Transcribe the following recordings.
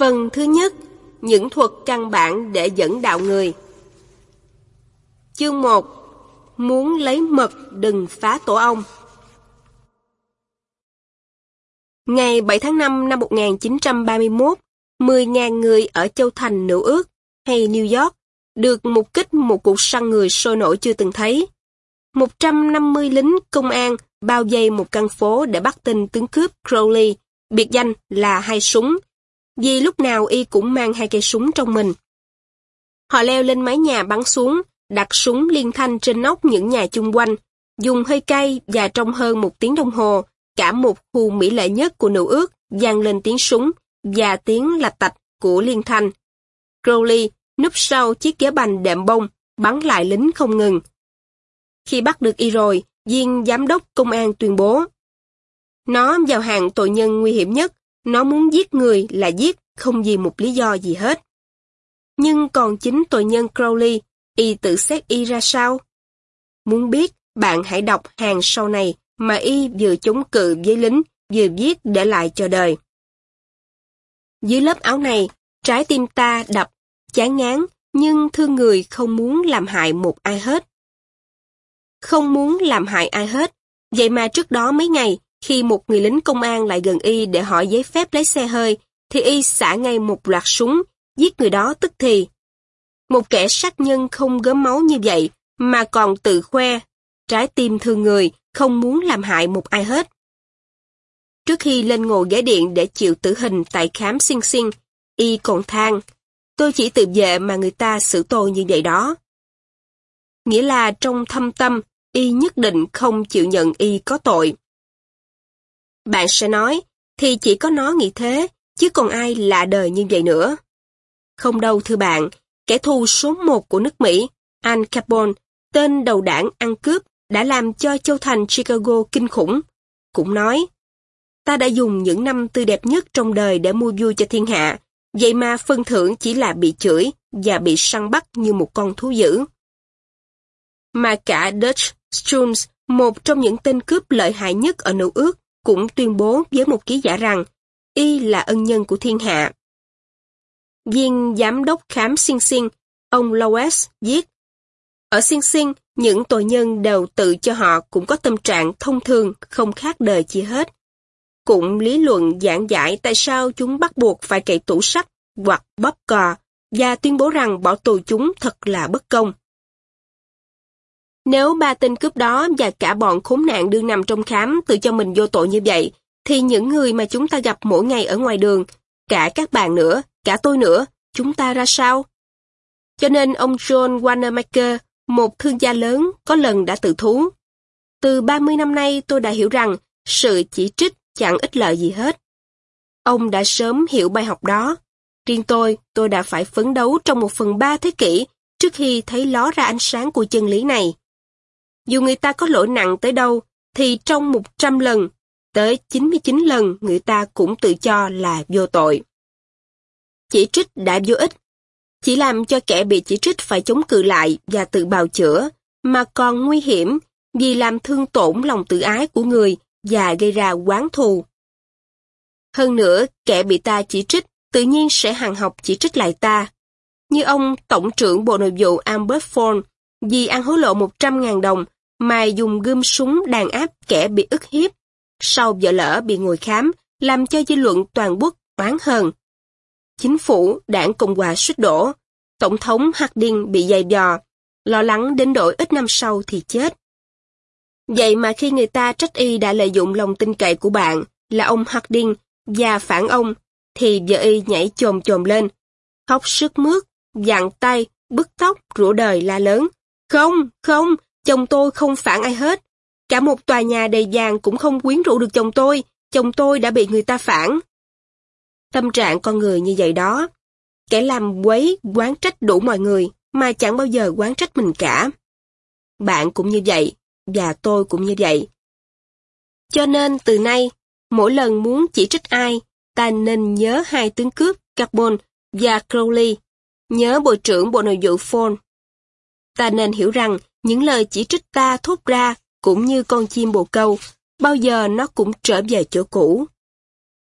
Phần thứ nhất, những thuật căn bản để dẫn đạo người. Chương 1 Muốn lấy mật đừng phá tổ ong Ngày 7 tháng 5 năm 1931, 10.000 người ở châu thành Nữ ước hay New York được mục kích một cuộc săn người sôi nổi chưa từng thấy. 150 lính công an bao vây một căn phố để bắt tin tướng cướp Crowley, biệt danh là hai súng, vì lúc nào y cũng mang hai cây súng trong mình. Họ leo lên mái nhà bắn xuống, đặt súng liên thanh trên nóc những nhà chung quanh, dùng hơi cay và trong hơn một tiếng đồng hồ, cả một khu mỹ lệ nhất của nữ ước vang lên tiếng súng và tiếng lạch tạch của liên thanh. Crowley núp sau chiếc ghế bành đệm bông, bắn lại lính không ngừng. Khi bắt được y rồi, viên giám đốc công an tuyên bố. Nó vào hàng tội nhân nguy hiểm nhất, nó muốn giết người là giết, không vì một lý do gì hết. Nhưng còn chính tội nhân Crowley, y tự xét y ra sao? Muốn biết, bạn hãy đọc hàng sau này mà y vừa chống cự với lính, vừa viết để lại cho đời. Dưới lớp áo này, trái tim ta đập, chán ngán, nhưng thương người không muốn làm hại một ai hết. Không muốn làm hại ai hết, vậy mà trước đó mấy ngày, khi một người lính công an lại gần y để hỏi giấy phép lấy xe hơi, thì y xả ngay một loạt súng, giết người đó tức thì. Một kẻ sát nhân không gớm máu như vậy, mà còn tự khoe, trái tim thương người, không muốn làm hại một ai hết. Trước khi lên ngồi ghế điện để chịu tử hình tại khám sinh sinh, y còn than, tôi chỉ tự vệ mà người ta xử tôi như vậy đó. Nghĩa là trong thâm tâm, y nhất định không chịu nhận y có tội. Bạn sẽ nói, thì chỉ có nó nghĩ thế, chứ còn ai lạ đời như vậy nữa. Không đâu thưa bạn, kẻ thù số một của nước Mỹ, Al Capone, tên đầu đảng ăn cướp, đã làm cho châu thành Chicago kinh khủng. Cũng nói, ta đã dùng những năm tươi đẹp nhất trong đời để mua vui cho thiên hạ, vậy mà phân thưởng chỉ là bị chửi và bị săn bắt như một con thú dữ. Mà cả Dutch Jones, một trong những tên cướp lợi hại nhất ở nữ ước, cũng tuyên bố với một ký giả rằng y là ân nhân của thiên hạ. Viên giám đốc khám Sing Sing, ông Lowes, viết Ở Sing Sing, những tội nhân đều tự cho họ cũng có tâm trạng thông thường, không khác đời chi hết. Cũng lý luận giảng giải tại sao chúng bắt buộc phải cậy tủ sắt hoặc bóp cò và tuyên bố rằng bỏ tù chúng thật là bất công. Nếu ba tên cướp đó và cả bọn khốn nạn đương nằm trong khám tự cho mình vô tội như vậy, thì những người mà chúng ta gặp mỗi ngày ở ngoài đường, cả các bạn nữa, cả tôi nữa, chúng ta ra sao? Cho nên ông John Wanamaker, một thương gia lớn, có lần đã tự thú. Từ 30 năm nay tôi đã hiểu rằng sự chỉ trích chẳng ích lợi gì hết. Ông đã sớm hiểu bài học đó. Riêng tôi, tôi đã phải phấn đấu trong một phần ba thế kỷ trước khi thấy ló ra ánh sáng của chân lý này. Dù người ta có lỗi nặng tới đâu, thì trong 100 lần, tới 99 lần người ta cũng tự cho là vô tội. Chỉ trích đã vô ích, chỉ làm cho kẻ bị chỉ trích phải chống cự lại và tự bào chữa, mà còn nguy hiểm vì làm thương tổn lòng tự ái của người và gây ra quán thù. Hơn nữa, kẻ bị ta chỉ trích tự nhiên sẽ hàng học chỉ trích lại ta. Như ông Tổng trưởng Bộ Nội vụ Albert Ford vì ăn hối lộ 100.000 đồng Mai dùng gươm súng đàn áp kẻ bị ức hiếp. Sau vợ lỡ bị ngồi khám, làm cho dư luận toàn quốc oán hờn. Chính phủ, đảng Cộng hòa suýt đổ, Tổng thống Harding bị dày dò, lo lắng đến độ ít năm sau thì chết. Vậy mà khi người ta trách y đã lợi dụng lòng tin cậy của bạn là ông Harding và phản ông, thì vợ y nhảy chồm chồm lên, khóc sức mướt, dặn tay, bứt tóc, rủa đời la lớn. Không, không, chồng tôi không phản ai hết. Cả một tòa nhà đầy vàng cũng không quyến rũ được chồng tôi, chồng tôi đã bị người ta phản. Tâm trạng con người như vậy đó. Kẻ làm quấy, quán trách đủ mọi người, mà chẳng bao giờ quán trách mình cả. Bạn cũng như vậy, và tôi cũng như vậy. Cho nên từ nay, mỗi lần muốn chỉ trích ai, ta nên nhớ hai tướng cướp Carbon và Crowley, nhớ Bộ trưởng Bộ Nội vụ Ford. Ta nên hiểu rằng những lời chỉ trích ta thốt ra cũng như con chim bồ câu, bao giờ nó cũng trở về chỗ cũ.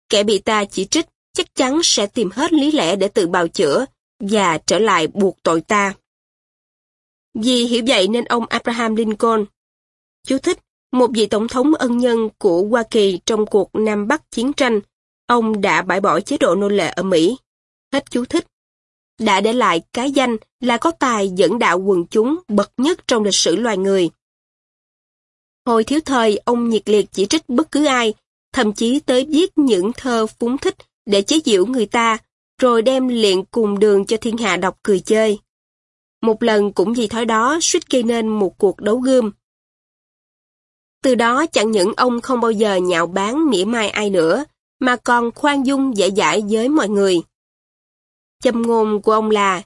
Kẻ bị ta chỉ trích chắc chắn sẽ tìm hết lý lẽ để tự bào chữa và trở lại buộc tội ta. Vì hiểu vậy nên ông Abraham Lincoln, chú thích, một vị tổng thống ân nhân của Hoa Kỳ trong cuộc Nam Bắc chiến tranh, ông đã bãi bỏ chế độ nô lệ ở Mỹ. Hết chú thích. Đã để lại cái danh là có tài dẫn đạo quần chúng bậc nhất trong lịch sử loài người. Hồi thiếu thời, ông nhiệt liệt chỉ trích bất cứ ai, thậm chí tới viết những thơ phúng thích để chế giễu người ta, rồi đem liện cùng đường cho thiên hạ đọc cười chơi. Một lần cũng vì thói đó suýt gây nên một cuộc đấu gươm. Từ đó chẳng những ông không bao giờ nhạo báng mỉa mai ai nữa, mà còn khoan dung dễ dãi với mọi người. Châm ngôn của ông là,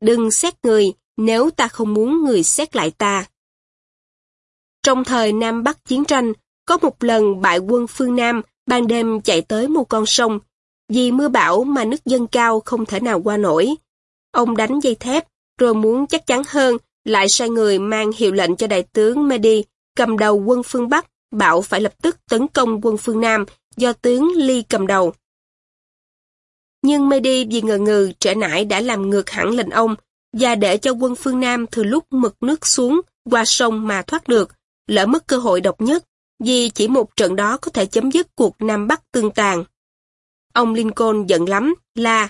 đừng xét người nếu ta không muốn người xét lại ta. Trong thời Nam Bắc chiến tranh, có một lần bại quân phương Nam ban đêm chạy tới một con sông. Vì mưa bão mà nước dâng cao không thể nào qua nổi. Ông đánh dây thép, rồi muốn chắc chắn hơn, lại sai người mang hiệu lệnh cho đại tướng Medi cầm đầu quân phương Bắc, bảo phải lập tức tấn công quân phương Nam do tướng Ly cầm đầu. Nhưng Medi vì ngờ ngừ trở nải đã làm ngược hẳn lệnh ông và để cho quân phương Nam từ lúc mực nước xuống qua sông mà thoát được, lỡ mất cơ hội độc nhất vì chỉ một trận đó có thể chấm dứt cuộc Nam Bắc tương tàn. Ông Lincoln giận lắm là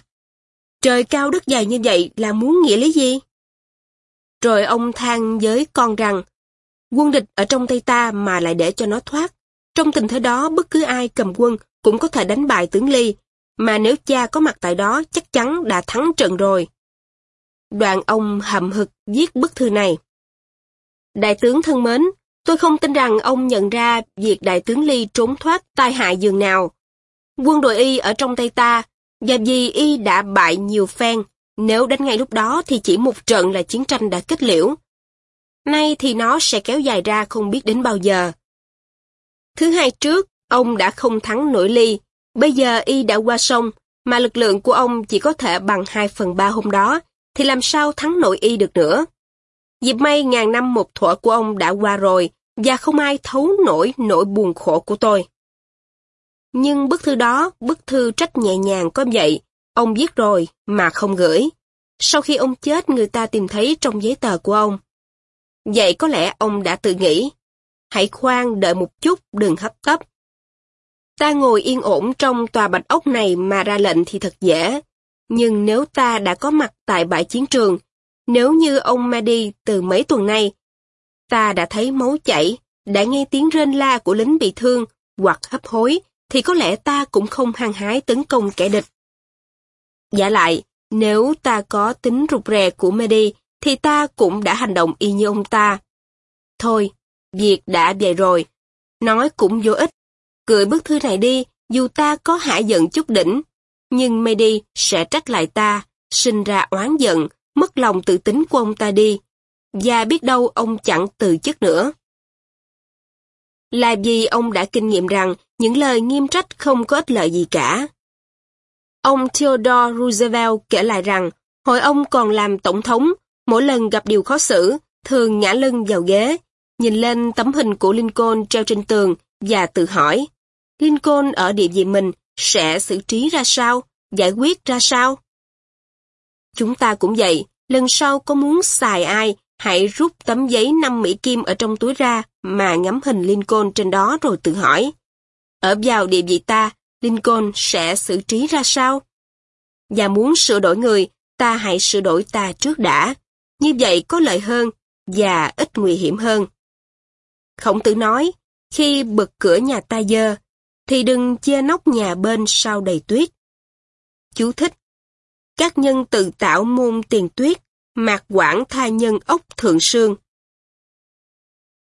Trời cao đất dài như vậy là muốn nghĩa lý gì? Rồi ông than với con rằng quân địch ở trong tay ta mà lại để cho nó thoát. Trong tình thế đó bất cứ ai cầm quân cũng có thể đánh bại tướng Ly, mà nếu cha có mặt tại đó chắc chắn đã thắng trận rồi. Đoàn ông hậm hực viết bức thư này. Đại tướng thân mến, tôi không tin rằng ông nhận ra việc đại tướng Ly trốn thoát tai hại dường nào. Quân đội Y ở trong tay ta, và vì Y đã bại nhiều phen, nếu đánh ngay lúc đó thì chỉ một trận là chiến tranh đã kết liễu. Nay thì nó sẽ kéo dài ra không biết đến bao giờ. Thứ hai trước, ông đã không thắng nổi ly. Bây giờ y đã qua sông, mà lực lượng của ông chỉ có thể bằng 2 phần 3 hôm đó, thì làm sao thắng nội y được nữa. Dịp may ngàn năm một thuở của ông đã qua rồi, và không ai thấu nổi nỗi buồn khổ của tôi. Nhưng bức thư đó, bức thư trách nhẹ nhàng có vậy, ông viết rồi mà không gửi. Sau khi ông chết người ta tìm thấy trong giấy tờ của ông. Vậy có lẽ ông đã tự nghĩ, hãy khoan đợi một chút đừng hấp tấp. Ta ngồi yên ổn trong tòa bạch ốc này mà ra lệnh thì thật dễ, nhưng nếu ta đã có mặt tại bãi chiến trường, nếu như ông Madi từ mấy tuần nay, ta đã thấy máu chảy, đã nghe tiếng rên la của lính bị thương hoặc hấp hối, thì có lẽ ta cũng không hăng hái tấn công kẻ địch. Giả lại, nếu ta có tính rụt rè của Medi, thì ta cũng đã hành động y như ông ta. Thôi, việc đã về rồi. Nói cũng vô ích. Gửi bức thư này đi, dù ta có hạ giận chút đỉnh, nhưng Medi sẽ trách lại ta, sinh ra oán giận, mất lòng tự tính của ông ta đi. Và biết đâu ông chẳng từ chức nữa. Là vì ông đã kinh nghiệm rằng những lời nghiêm trách không có ích lợi gì cả. Ông Theodore Roosevelt kể lại rằng, hồi ông còn làm tổng thống, mỗi lần gặp điều khó xử, thường ngã lưng vào ghế, nhìn lên tấm hình của Lincoln treo trên tường và tự hỏi, Lincoln ở địa vị mình sẽ xử trí ra sao, giải quyết ra sao? Chúng ta cũng vậy, lần sau có muốn xài ai, hãy rút tấm giấy 5 Mỹ Kim ở trong túi ra mà ngắm hình Lincoln trên đó rồi tự hỏi. Ở vào địa vị ta, Lincoln sẽ xử trí ra sao? Và muốn sửa đổi người, ta hãy sửa đổi ta trước đã. Như vậy có lợi hơn và ít nguy hiểm hơn. Khổng tử nói, khi bực cửa nhà ta dơ, thì đừng che nóc nhà bên sau đầy tuyết. Chú thích. Các nhân tự tạo môn tiền tuyết, mạc quảng tha nhân ốc thượng sương.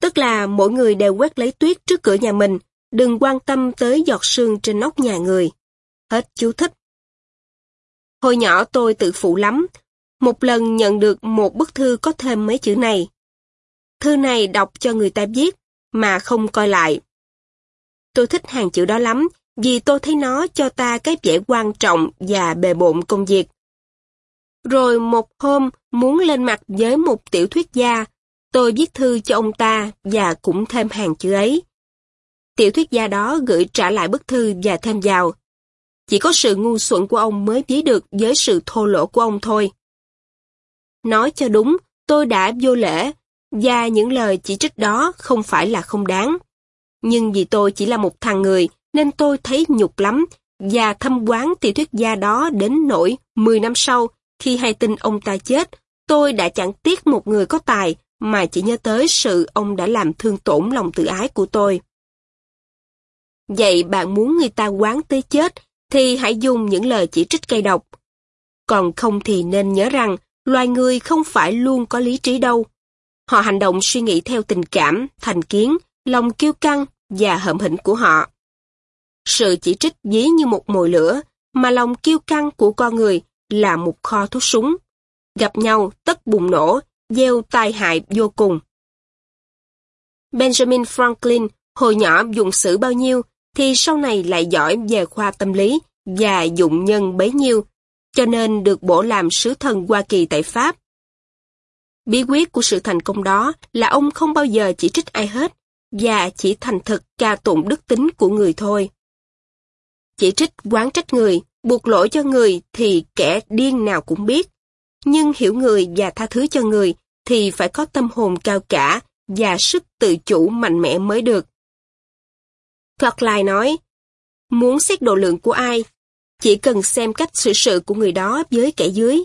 Tức là mỗi người đều quét lấy tuyết trước cửa nhà mình, đừng quan tâm tới giọt sương trên nóc nhà người. Hết chú thích. Hồi nhỏ tôi tự phụ lắm. Một lần nhận được một bức thư có thêm mấy chữ này. Thư này đọc cho người ta viết, mà không coi lại. Tôi thích hàng chữ đó lắm, vì tôi thấy nó cho ta cái vẻ quan trọng và bề bộn công việc. Rồi một hôm muốn lên mặt với một tiểu thuyết gia, tôi viết thư cho ông ta và cũng thêm hàng chữ ấy. Tiểu thuyết gia đó gửi trả lại bức thư và thêm vào. Chỉ có sự ngu xuẩn của ông mới viết được với sự thô lỗ của ông thôi. Nói cho đúng, tôi đã vô lễ, và những lời chỉ trích đó không phải là không đáng. Nhưng vì tôi chỉ là một thằng người, nên tôi thấy nhục lắm, và thâm quán tiểu thuyết gia đó đến nỗi 10 năm sau, khi hay tin ông ta chết, tôi đã chẳng tiếc một người có tài, mà chỉ nhớ tới sự ông đã làm thương tổn lòng tự ái của tôi. Vậy bạn muốn người ta quán tới chết, thì hãy dùng những lời chỉ trích cay độc. Còn không thì nên nhớ rằng, loài người không phải luôn có lý trí đâu. Họ hành động suy nghĩ theo tình cảm, thành kiến, lòng kiêu căng và hậm hĩnh của họ. Sự chỉ trích dí như một mồi lửa, mà lòng kiêu căng của con người là một kho thuốc súng. Gặp nhau tất bùng nổ, gieo tai hại vô cùng. Benjamin Franklin hồi nhỏ dùng sử bao nhiêu thì sau này lại giỏi về khoa tâm lý và dụng nhân bấy nhiêu, cho nên được bổ làm sứ thần Hoa Kỳ tại Pháp. Bí quyết của sự thành công đó là ông không bao giờ chỉ trích ai hết, và chỉ thành thực ca tụng đức tính của người thôi. Chỉ trích quán trách người, buộc lỗi cho người thì kẻ điên nào cũng biết. Nhưng hiểu người và tha thứ cho người thì phải có tâm hồn cao cả và sức tự chủ mạnh mẽ mới được. Clark nói, muốn xét độ lượng của ai, chỉ cần xem cách xử sự của người đó với kẻ dưới.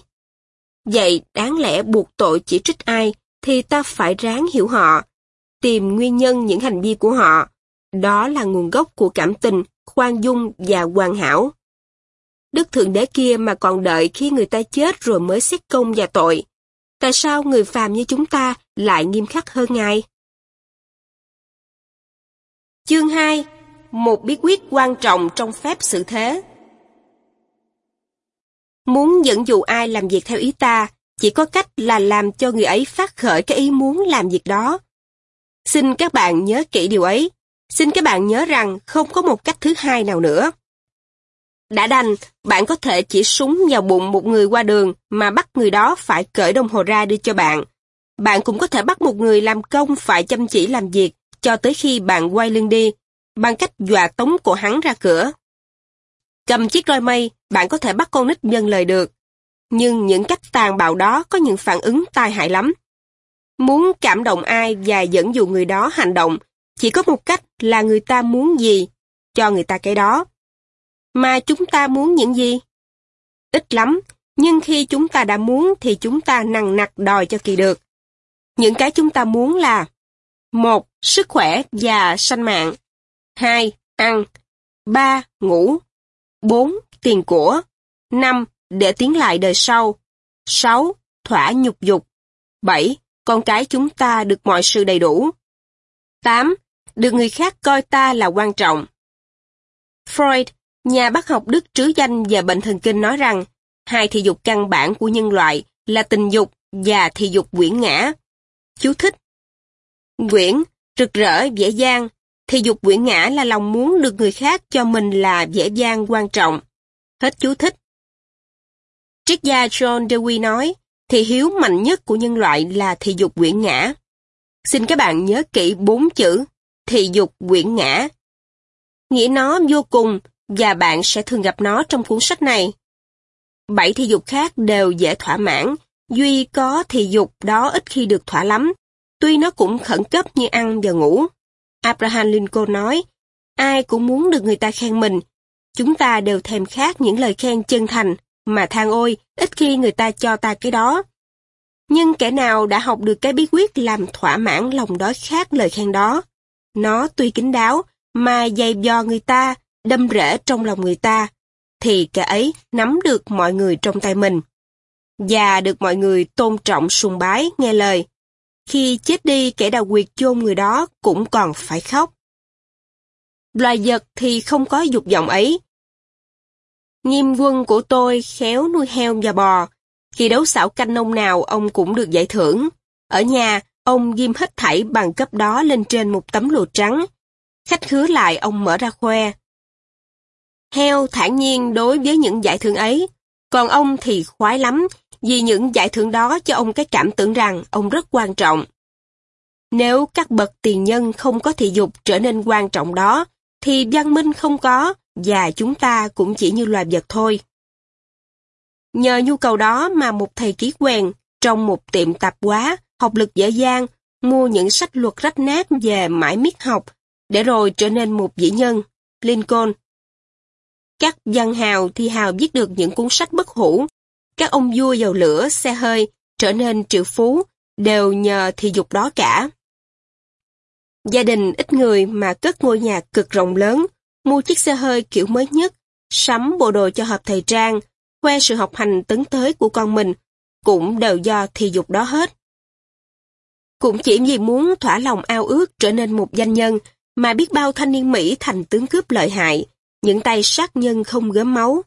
Vậy đáng lẽ buộc tội chỉ trích ai thì ta phải ráng hiểu họ, tìm nguyên nhân những hành vi của họ. Đó là nguồn gốc của cảm tình, khoan dung và hoàn hảo. Đức Thượng Đế kia mà còn đợi khi người ta chết rồi mới xét công và tội. Tại sao người phàm như chúng ta lại nghiêm khắc hơn Ngài? Chương 2 Một bí quyết quan trọng trong phép xử thế Muốn dẫn dụ ai làm việc theo ý ta, chỉ có cách là làm cho người ấy phát khởi cái ý muốn làm việc đó. Xin các bạn nhớ kỹ điều ấy. Xin các bạn nhớ rằng không có một cách thứ hai nào nữa. Đã đành, bạn có thể chỉ súng vào bụng một người qua đường mà bắt người đó phải cởi đồng hồ ra đưa cho bạn. Bạn cũng có thể bắt một người làm công phải chăm chỉ làm việc cho tới khi bạn quay lưng đi, bằng cách dọa tống cổ hắn ra cửa. Cầm chiếc roi mây, bạn có thể bắt con nít nhân lời được. Nhưng những cách tàn bạo đó có những phản ứng tai hại lắm. Muốn cảm động ai và dẫn dụ người đó hành động, chỉ có một cách là người ta muốn gì, cho người ta cái đó. Mà chúng ta muốn những gì? Ít lắm, nhưng khi chúng ta đã muốn thì chúng ta nằng nặc đòi cho kỳ được. Những cái chúng ta muốn là một Sức khỏe và sanh mạng 2. Ăn 3. Ngủ 4. Tiền của 5. Để tiến lại đời sau 6. Thỏa nhục dục 7. Con cái chúng ta được mọi sự đầy đủ 8. Được người khác coi ta là quan trọng Freud Nhà bác học Đức trứ danh về bệnh thần kinh nói rằng hai thị dục căn bản của nhân loại là tình dục và thị dục quyển ngã. Chú thích Quyển, rực rỡ, dễ dàng thì dục quyển ngã là lòng muốn được người khác cho mình là dễ dàng quan trọng. Hết chú thích. Triết gia John Dewey nói, thì hiếu mạnh nhất của nhân loại là thị dục quyển ngã. Xin các bạn nhớ kỹ bốn chữ, thị dục quyển ngã. Nghĩa nó vô cùng và bạn sẽ thường gặp nó trong cuốn sách này. Bảy thị dục khác đều dễ thỏa mãn, duy có thị dục đó ít khi được thỏa lắm, tuy nó cũng khẩn cấp như ăn và ngủ. Abraham Lincoln nói, ai cũng muốn được người ta khen mình, chúng ta đều thèm khát những lời khen chân thành, mà than ôi, ít khi người ta cho ta cái đó. Nhưng kẻ nào đã học được cái bí quyết làm thỏa mãn lòng đói khát lời khen đó, nó tuy kín đáo, mà dày dò người ta, đâm rễ trong lòng người ta, thì kẻ ấy nắm được mọi người trong tay mình. Và được mọi người tôn trọng sùng bái, nghe lời. Khi chết đi kẻ đào quyệt chôn người đó cũng còn phải khóc. Loài vật thì không có dục vọng ấy. Nghiêm quân của tôi khéo nuôi heo và bò. Khi đấu xảo canh nông nào ông cũng được giải thưởng. Ở nhà, ông ghim hết thảy bằng cấp đó lên trên một tấm lụa trắng. Khách khứa lại ông mở ra khoe. Heo thản nhiên đối với những giải thưởng ấy, còn ông thì khoái lắm vì những giải thưởng đó cho ông cái cảm tưởng rằng ông rất quan trọng. Nếu các bậc tiền nhân không có thị dục trở nên quan trọng đó, thì văn minh không có, và chúng ta cũng chỉ như loài vật thôi. Nhờ nhu cầu đó mà một thầy ký quen trong một tiệm tạp hóa, học lực dở dang, mua những sách luật rách nát về mãi miết học, để rồi trở nên một vĩ nhân, Lincoln. Các văn hào thì hào viết được những cuốn sách bất hủ. Các ông vua dầu lửa, xe hơi, trở nên triệu phú, đều nhờ thị dục đó cả. Gia đình ít người mà cất ngôi nhà cực rộng lớn, mua chiếc xe hơi kiểu mới nhất, sắm bộ đồ cho hợp thời trang, khoe sự học hành tấn tới của con mình, cũng đều do thị dục đó hết. Cũng chỉ vì muốn thỏa lòng ao ước trở nên một danh nhân, mà biết bao thanh niên Mỹ thành tướng cướp lợi hại, những tay sát nhân không gớm máu.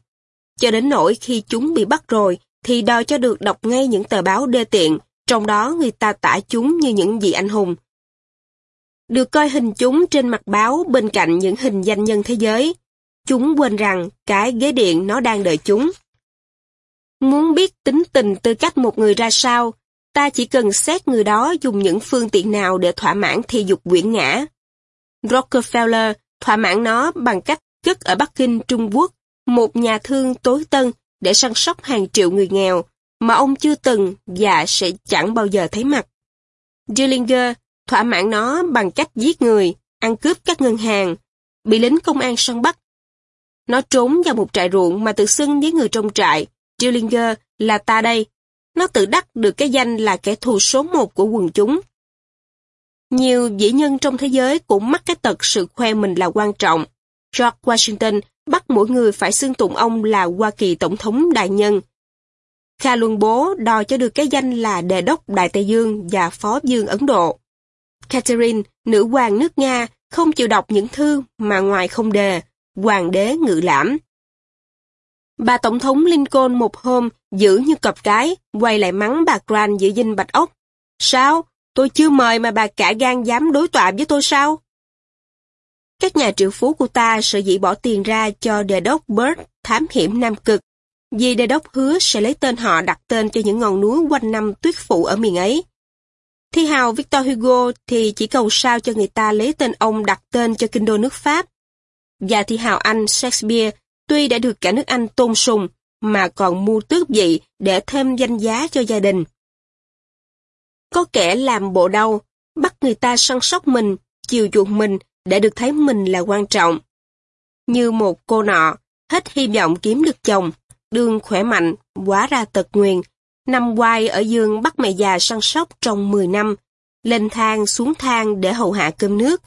Cho đến nỗi khi chúng bị bắt rồi, thì đòi cho được đọc ngay những tờ báo đê tiện, trong đó người ta tả chúng như những vị anh hùng. Được coi hình chúng trên mặt báo bên cạnh những hình danh nhân thế giới. Chúng quên rằng cái ghế điện nó đang đợi chúng. Muốn biết tính tình tư cách một người ra sao, ta chỉ cần xét người đó dùng những phương tiện nào để thỏa mãn thi dục quyển ngã. Rockefeller thỏa mãn nó bằng cách cất ở Bắc Kinh, Trung Quốc, một nhà thương tối tân để săn sóc hàng triệu người nghèo mà ông chưa từng và sẽ chẳng bao giờ thấy mặt. Dillinger thỏa mãn nó bằng cách giết người, ăn cướp các ngân hàng, bị lính công an săn bắt. Nó trốn vào một trại ruộng mà tự xưng với người trong trại, Dillinger là ta đây. Nó tự đắc được cái danh là kẻ thù số một của quần chúng. Nhiều dĩ nhân trong thế giới cũng mắc cái tật sự khoe mình là quan trọng. George Washington bắt mỗi người phải xưng tụng ông là Hoa Kỳ Tổng thống đại nhân. Kha Luân Bố đòi cho được cái danh là Đề đốc Đại Tây Dương và Phó Dương Ấn Độ. Catherine, nữ hoàng nước Nga, không chịu đọc những thư mà ngoài không đề, hoàng đế ngự lãm. Bà Tổng thống Lincoln một hôm giữ như cọp cái, quay lại mắng bà Grant giữ dinh bạch ốc. Sao? Tôi chưa mời mà bà cả gan dám đối tọa với tôi sao? Các nhà triệu phú của ta sợ dĩ bỏ tiền ra cho đề đốc Bert thám hiểm Nam Cực, vì đề đốc hứa sẽ lấy tên họ đặt tên cho những ngọn núi quanh năm tuyết phủ ở miền ấy. Thi hào Victor Hugo thì chỉ cầu sao cho người ta lấy tên ông đặt tên cho kinh đô nước Pháp. Và thi hào Anh Shakespeare tuy đã được cả nước Anh tôn sùng, mà còn mua tước vị để thêm danh giá cho gia đình. Có kẻ làm bộ đau, bắt người ta săn sóc mình, chiều chuộng mình để được thấy mình là quan trọng. Như một cô nọ, hết hy vọng kiếm được chồng, đương khỏe mạnh, quá ra tật nguyền, nằm quay ở giường bắt mẹ già săn sóc trong 10 năm, lên thang xuống thang để hầu hạ cơm nước.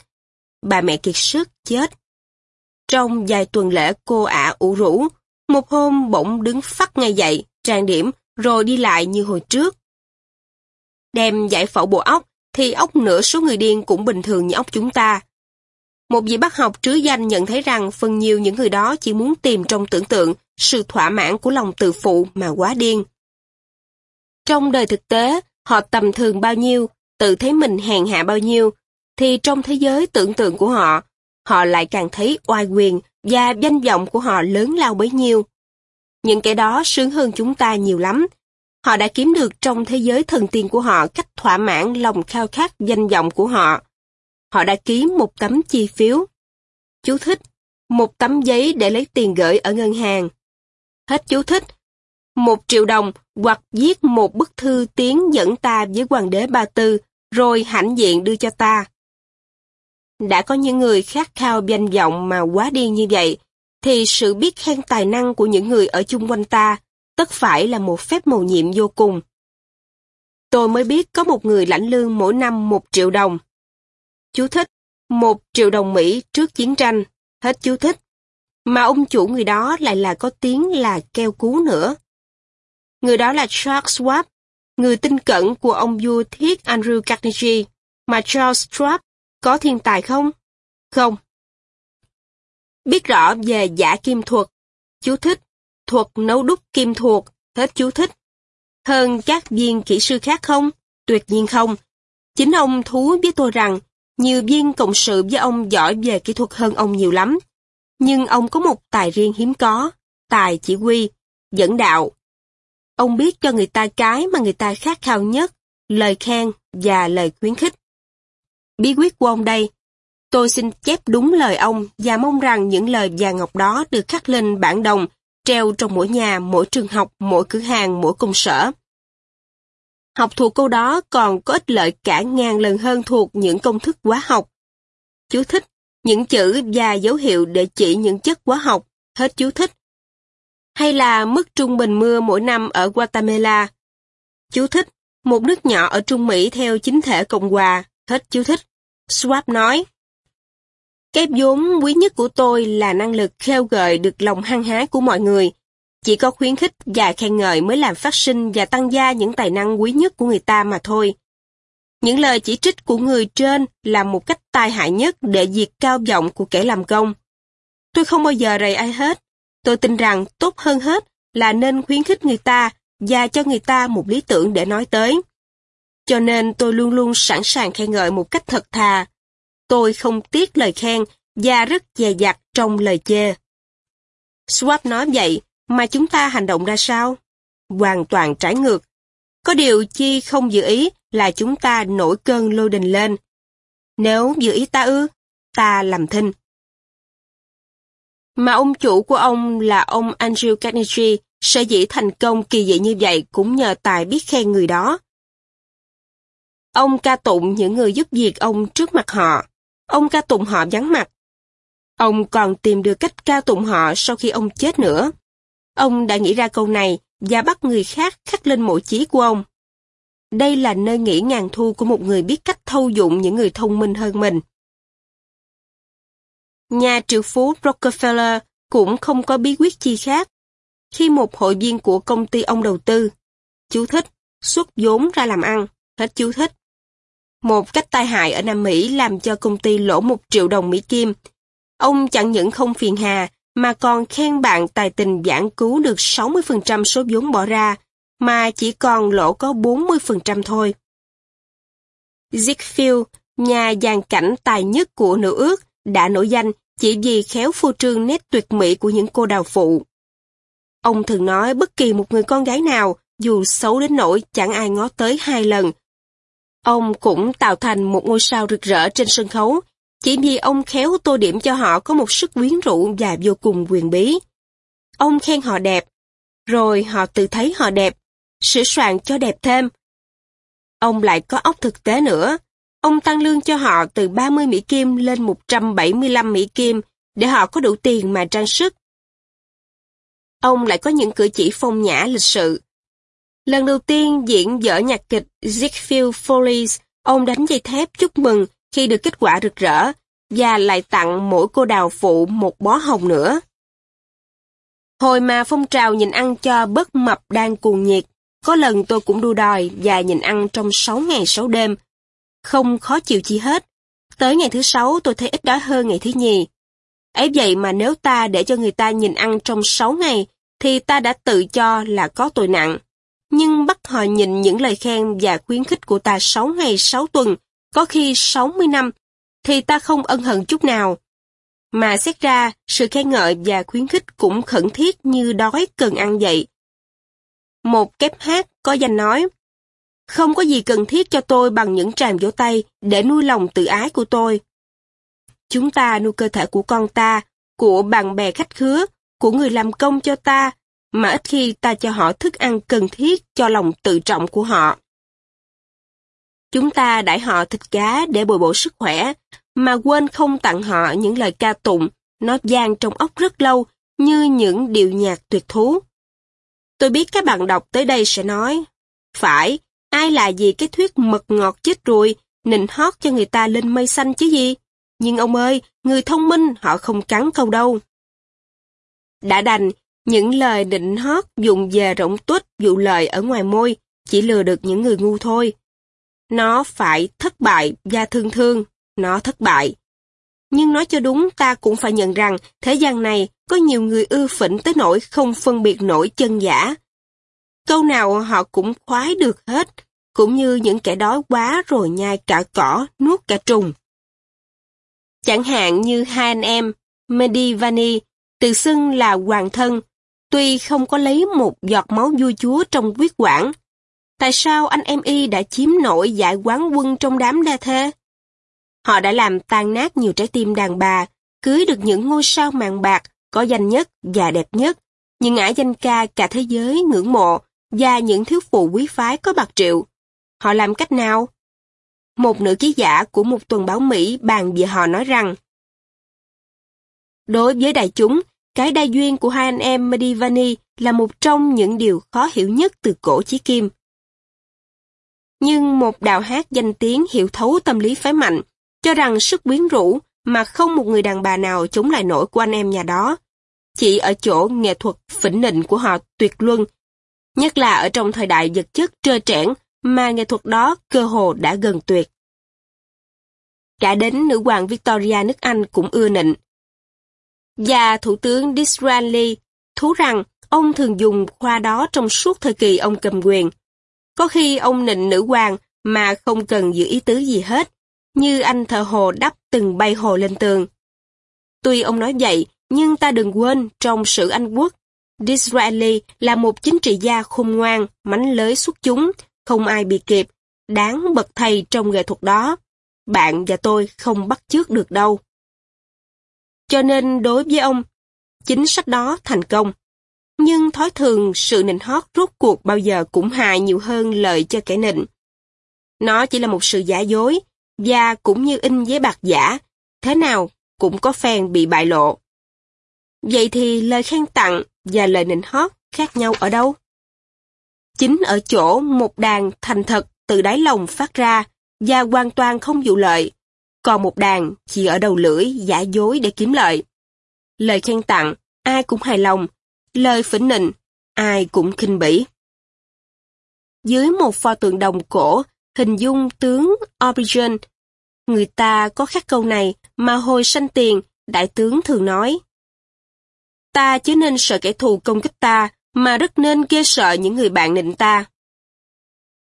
Bà mẹ kiệt sức, chết. Trong vài tuần lễ cô ả à ủ rũ, một hôm bỗng đứng phát ngay dậy, trang điểm, rồi đi lại như hồi trước. Đem giải phẫu bộ óc, thì óc nửa số người điên cũng bình thường như óc chúng ta. Một vị bác học trứ danh nhận thấy rằng phần nhiều những người đó chỉ muốn tìm trong tưởng tượng sự thỏa mãn của lòng tự phụ mà quá điên. Trong đời thực tế, họ tầm thường bao nhiêu, tự thấy mình hèn hạ bao nhiêu, thì trong thế giới tưởng tượng của họ, họ lại càng thấy oai quyền và danh vọng của họ lớn lao bấy nhiêu. Những kẻ đó sướng hơn chúng ta nhiều lắm. Họ đã kiếm được trong thế giới thần tiên của họ cách thỏa mãn lòng khao khát danh vọng của họ. Họ đã ký một tấm chi phiếu. Chú thích, một tấm giấy để lấy tiền gửi ở ngân hàng. Hết chú thích. Một triệu đồng hoặc viết một bức thư tiến dẫn ta với hoàng đế Ba Tư, rồi hãnh diện đưa cho ta. Đã có những người khát khao danh vọng mà quá điên như vậy, thì sự biết khen tài năng của những người ở chung quanh ta tất phải là một phép mầu nhiệm vô cùng. Tôi mới biết có một người lãnh lương mỗi năm một triệu đồng. Chú thích, một triệu đồng Mỹ trước chiến tranh, hết chú thích. Mà ông chủ người đó lại là có tiếng là keo cú nữa. Người đó là Charles Schwab, người tin cận của ông vua thiết Andrew Carnegie, mà Charles Schwab có thiên tài không? Không. Biết rõ về giả kim thuật, chú thích, thuật nấu đúc kim thuật, hết chú thích. Hơn các viên kỹ sư khác không? Tuyệt nhiên không. Chính ông thú với tôi rằng, nhiều viên cộng sự với ông giỏi về kỹ thuật hơn ông nhiều lắm. Nhưng ông có một tài riêng hiếm có, tài chỉ huy, dẫn đạo. Ông biết cho người ta cái mà người ta khát khao nhất, lời khen và lời khuyến khích. Bí quyết của ông đây, Tôi xin chép đúng lời ông và mong rằng những lời vàng ngọc đó được khắc lên bản đồng, treo trong mỗi nhà, mỗi trường học, mỗi cửa hàng, mỗi công sở. Học thuộc câu đó còn có ích lợi cả ngàn lần hơn thuộc những công thức hóa học. Chú thích, những chữ và dấu hiệu để chỉ những chất hóa học, hết chú thích. Hay là mức trung bình mưa mỗi năm ở Guatemala. Chú thích, một nước nhỏ ở Trung Mỹ theo chính thể Cộng Hòa, hết chú thích. Swap nói, cái vốn quý nhất của tôi là năng lực khêu gợi được lòng hăng hái của mọi người. Chỉ có khuyến khích và khen ngợi mới làm phát sinh và tăng gia những tài năng quý nhất của người ta mà thôi. Những lời chỉ trích của người trên là một cách tai hại nhất để diệt cao vọng của kẻ làm công. Tôi không bao giờ rầy ai hết. Tôi tin rằng tốt hơn hết là nên khuyến khích người ta và cho người ta một lý tưởng để nói tới. Cho nên tôi luôn luôn sẵn sàng khen ngợi một cách thật thà. Tôi không tiếc lời khen và rất dè dặt trong lời chê. Swap nói vậy, mà chúng ta hành động ra sao? Hoàn toàn trái ngược. Có điều chi không dự ý là chúng ta nổi cơn lôi đình lên. Nếu dự ý ta ư, ta làm thinh. Mà ông chủ của ông là ông Andrew Carnegie sở dĩ thành công kỳ dị như vậy cũng nhờ tài biết khen người đó. Ông ca tụng những người giúp việc ông trước mặt họ. Ông ca tụng họ vắng mặt. Ông còn tìm được cách ca tụng họ sau khi ông chết nữa. Ông đã nghĩ ra câu này và bắt người khác khắc lên mộ chí của ông. Đây là nơi nghỉ ngàn thu của một người biết cách thâu dụng những người thông minh hơn mình. Nhà triệu phú Rockefeller cũng không có bí quyết chi khác. Khi một hội viên của công ty ông đầu tư, chú thích, xuất vốn ra làm ăn, hết chú thích. Một cách tai hại ở Nam Mỹ làm cho công ty lỗ một triệu đồng Mỹ Kim. Ông chẳng những không phiền hà, mà còn khen bạn tài tình giảng cứu được 60% số vốn bỏ ra, mà chỉ còn lỗ có 40% thôi. Ziegfeld, nhà dàn cảnh tài nhất của nữ ước, đã nổi danh chỉ vì khéo phô trương nét tuyệt mỹ của những cô đào phụ. Ông thường nói bất kỳ một người con gái nào, dù xấu đến nỗi chẳng ai ngó tới hai lần. Ông cũng tạo thành một ngôi sao rực rỡ trên sân khấu, chỉ vì ông khéo tô điểm cho họ có một sức quyến rũ và vô cùng quyền bí. Ông khen họ đẹp, rồi họ tự thấy họ đẹp, sửa soạn cho đẹp thêm. Ông lại có óc thực tế nữa. Ông tăng lương cho họ từ 30 Mỹ Kim lên 175 Mỹ Kim để họ có đủ tiền mà trang sức. Ông lại có những cử chỉ phong nhã lịch sự. Lần đầu tiên diễn dở nhạc kịch Ziegfeld Follies, ông đánh dây thép chúc mừng khi được kết quả rực rỡ và lại tặng mỗi cô đào phụ một bó hồng nữa. Hồi mà phong trào nhìn ăn cho bớt mập đang cuồng nhiệt, có lần tôi cũng đua đòi và nhìn ăn trong 6 ngày 6 đêm. Không khó chịu chi hết. Tới ngày thứ sáu tôi thấy ít đói hơn ngày thứ nhì. ấy vậy mà nếu ta để cho người ta nhìn ăn trong 6 ngày, thì ta đã tự cho là có tội nặng. Nhưng bắt họ nhìn những lời khen và khuyến khích của ta 6 ngày 6 tuần, có khi 60 năm, thì ta không ân hận chút nào. Mà xét ra, sự khen ngợi và khuyến khích cũng khẩn thiết như đói cần ăn vậy. Một kép hát có danh nói, không có gì cần thiết cho tôi bằng những tràm vỗ tay để nuôi lòng tự ái của tôi. Chúng ta nuôi cơ thể của con ta, của bạn bè khách khứa, của người làm công cho ta, mà ít khi ta cho họ thức ăn cần thiết cho lòng tự trọng của họ. Chúng ta đãi họ thịt cá để bồi bổ sức khỏe, mà quên không tặng họ những lời ca tụng, nó gian trong óc rất lâu như những điệu nhạc tuyệt thú. Tôi biết các bạn đọc tới đây sẽ nói, phải, ai là gì cái thuyết mật ngọt chết ruồi, nịnh hót cho người ta lên mây xanh chứ gì. Nhưng ông ơi, người thông minh họ không cắn câu đâu. Đã đành, những lời định hót dùng về rộng tuếch dụ lời ở ngoài môi, chỉ lừa được những người ngu thôi. Nó phải thất bại và thương thương, nó thất bại. Nhưng nói cho đúng ta cũng phải nhận rằng thế gian này có nhiều người ưa phỉnh tới nỗi không phân biệt nổi chân giả. Câu nào họ cũng khoái được hết, cũng như những kẻ đói quá rồi nhai cả cỏ, nuốt cả trùng. Chẳng hạn như hai anh em, Medivani, tự xưng là hoàng thân, tuy không có lấy một giọt máu vua chúa trong quyết quản. Tại sao anh em y đã chiếm nổi giải quán quân trong đám đa thê? Họ đã làm tan nát nhiều trái tim đàn bà, cưới được những ngôi sao màng bạc, có danh nhất và đẹp nhất, những ả danh ca cả thế giới ngưỡng mộ và những thiếu phụ quý phái có bạc triệu. Họ làm cách nào? Một nữ ký giả của một tuần báo Mỹ bàn về họ nói rằng Đối với đại chúng, cái đa duyên của hai anh em Medivani là một trong những điều khó hiểu nhất từ cổ chí kim. Nhưng một đạo hát danh tiếng hiểu thấu tâm lý phái mạnh, cho rằng sức quyến rũ mà không một người đàn bà nào chống lại nổi của anh em nhà đó. Chỉ ở chỗ nghệ thuật phỉnh nịnh của họ tuyệt luân, nhất là ở trong thời đại vật chất trơ trẽn mà nghệ thuật đó cơ hồ đã gần tuyệt. Cả đến nữ hoàng Victoria nước Anh cũng ưa nịnh. Và Thủ tướng Disraeli thú rằng ông thường dùng khoa đó trong suốt thời kỳ ông cầm quyền. Có khi ông nịnh nữ hoàng mà không cần giữ ý tứ gì hết, như anh thợ hồ đắp từng bay hồ lên tường. Tuy ông nói vậy, nhưng ta đừng quên trong sử Anh quốc, Disraeli là một chính trị gia khôn ngoan, mánh lới xuất chúng, không ai bị kịp, đáng bậc thầy trong nghệ thuật đó. Bạn và tôi không bắt chước được đâu. Cho nên đối với ông, chính sách đó thành công. Nhưng thói thường sự nịnh hót rốt cuộc bao giờ cũng hại nhiều hơn lợi cho kẻ nịnh. Nó chỉ là một sự giả dối, và cũng như in giấy bạc giả, thế nào cũng có phen bị bại lộ. Vậy thì lời khen tặng và lời nịnh hót khác nhau ở đâu? Chính ở chỗ một đàn thành thật từ đáy lòng phát ra và hoàn toàn không vụ lợi, còn một đàn chỉ ở đầu lưỡi giả dối để kiếm lợi. Lời khen tặng, ai cũng hài lòng, lời phỉnh nịnh, ai cũng khinh bỉ. Dưới một pho tượng đồng cổ, hình dung tướng origin người ta có khắc câu này mà hồi sanh tiền, đại tướng thường nói. Ta chứ nên sợ kẻ thù công kích ta, mà rất nên ghê sợ những người bạn nịnh ta.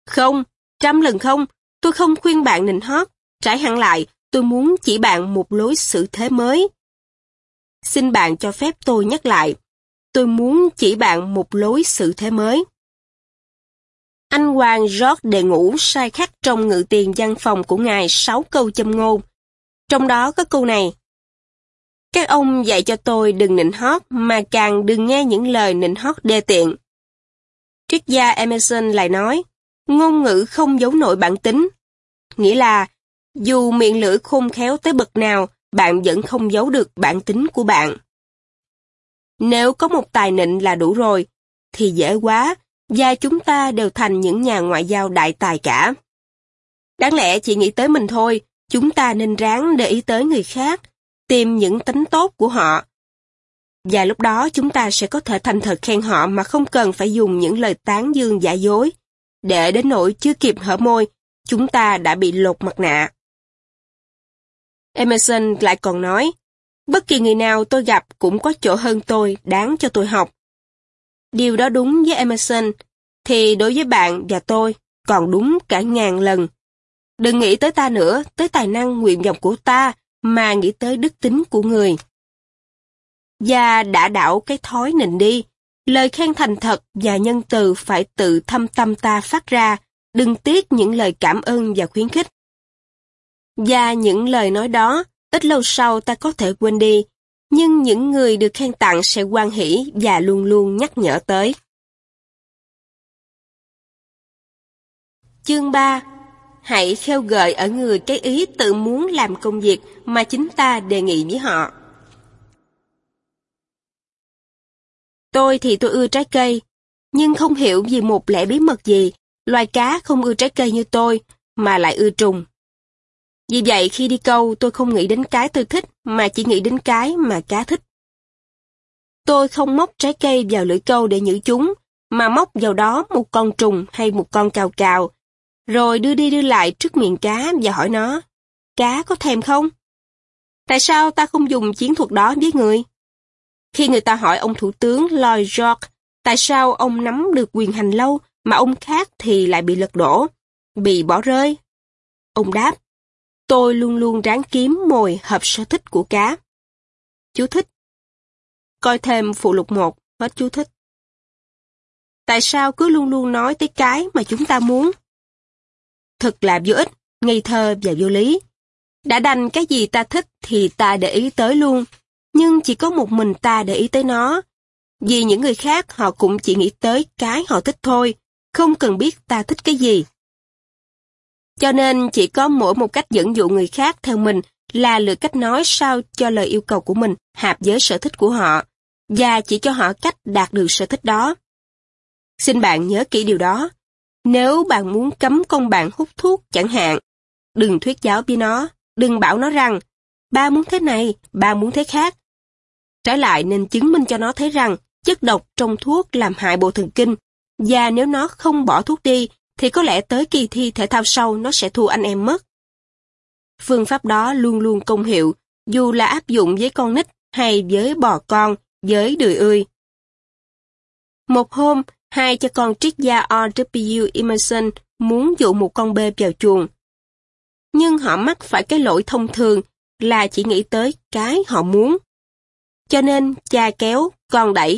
Không, trăm lần không, tôi không khuyên bạn nịnh hót, trái hẳn lại, tôi muốn chỉ bạn một lối xử thế mới. Xin bạn cho phép tôi nhắc lại, tôi muốn chỉ bạn một lối xử thế mới. Anh Hoàng Rót đề ngũ sai khắc trong ngự tiền văn phòng của ngài sáu câu châm ngôn. Trong đó có câu này. Các ông dạy cho tôi đừng nịnh hót mà càng đừng nghe những lời nịnh hót đê tiện. Triết gia Emerson lại nói, ngôn ngữ không giấu nổi bản tính. Nghĩa là, dù miệng lưỡi khôn khéo tới bậc nào, bạn vẫn không giấu được bản tính của bạn. Nếu có một tài nịnh là đủ rồi, thì dễ quá, và chúng ta đều thành những nhà ngoại giao đại tài cả. Đáng lẽ chỉ nghĩ tới mình thôi, chúng ta nên ráng để ý tới người khác, tìm những tính tốt của họ. Và lúc đó chúng ta sẽ có thể thành thật khen họ mà không cần phải dùng những lời tán dương giả dối. Để đến nỗi chưa kịp hở môi, chúng ta đã bị lột mặt nạ. Emerson lại còn nói, bất kỳ người nào tôi gặp cũng có chỗ hơn tôi, đáng cho tôi học. Điều đó đúng với Emerson, thì đối với bạn và tôi còn đúng cả ngàn lần. Đừng nghĩ tới ta nữa, tới tài năng nguyện vọng của ta, mà nghĩ tới đức tính của người. Và đã đảo cái thói nịnh đi, lời khen thành thật và nhân từ phải tự thâm tâm ta phát ra, đừng tiếc những lời cảm ơn và khuyến khích. Và những lời nói đó, ít lâu sau ta có thể quên đi, nhưng những người được khen tặng sẽ quan hỷ và luôn luôn nhắc nhở tới. Chương 3 Hãy khêu gợi ở người cái ý tự muốn làm công việc mà chính ta đề nghị với họ. Tôi thì tôi ưa trái cây, nhưng không hiểu vì một lẽ bí mật gì, loài cá không ưa trái cây như tôi, mà lại ưa trùng. Vì vậy khi đi câu tôi không nghĩ đến cái tôi thích mà chỉ nghĩ đến cái mà cá thích. Tôi không móc trái cây vào lưỡi câu để nhử chúng, mà móc vào đó một con trùng hay một con cào cào, rồi đưa đi đưa lại trước miệng cá và hỏi nó, cá có thèm không? Tại sao ta không dùng chiến thuật đó với người? Khi người ta hỏi ông Thủ tướng Lloyd George tại sao ông nắm được quyền hành lâu mà ông khác thì lại bị lật đổ, bị bỏ rơi? Ông đáp, Tôi luôn luôn ráng kiếm mồi hợp sở thích của cá. Chú thích. Coi thêm phụ lục 1, hết chú thích. Tại sao cứ luôn luôn nói tới cái mà chúng ta muốn? Thật là vô ích, ngây thơ và vô lý. Đã đành cái gì ta thích thì ta để ý tới luôn, nhưng chỉ có một mình ta để ý tới nó. Vì những người khác họ cũng chỉ nghĩ tới cái họ thích thôi, không cần biết ta thích cái gì. Cho nên chỉ có mỗi một cách dẫn dụ người khác theo mình là lựa cách nói sao cho lời yêu cầu của mình hợp với sở thích của họ, và chỉ cho họ cách đạt được sở thích đó. Xin bạn nhớ kỹ điều đó. Nếu bạn muốn cấm con bạn hút thuốc chẳng hạn, đừng thuyết giáo với nó, đừng bảo nó rằng ba muốn thế này, ba muốn thế khác. Trái lại nên chứng minh cho nó thấy rằng chất độc trong thuốc làm hại bộ thần kinh, và nếu nó không bỏ thuốc đi, thì có lẽ tới kỳ thi thể thao sau nó sẽ thua anh em mất. Phương pháp đó luôn luôn công hiệu, dù là áp dụng với con nít hay với bò con, với đười ươi. Một hôm, hai cha con triết gia R.W. Emerson muốn dụ một con bê vào chuồng. Nhưng họ mắc phải cái lỗi thông thường là chỉ nghĩ tới cái họ muốn. Cho nên cha kéo, con đẩy,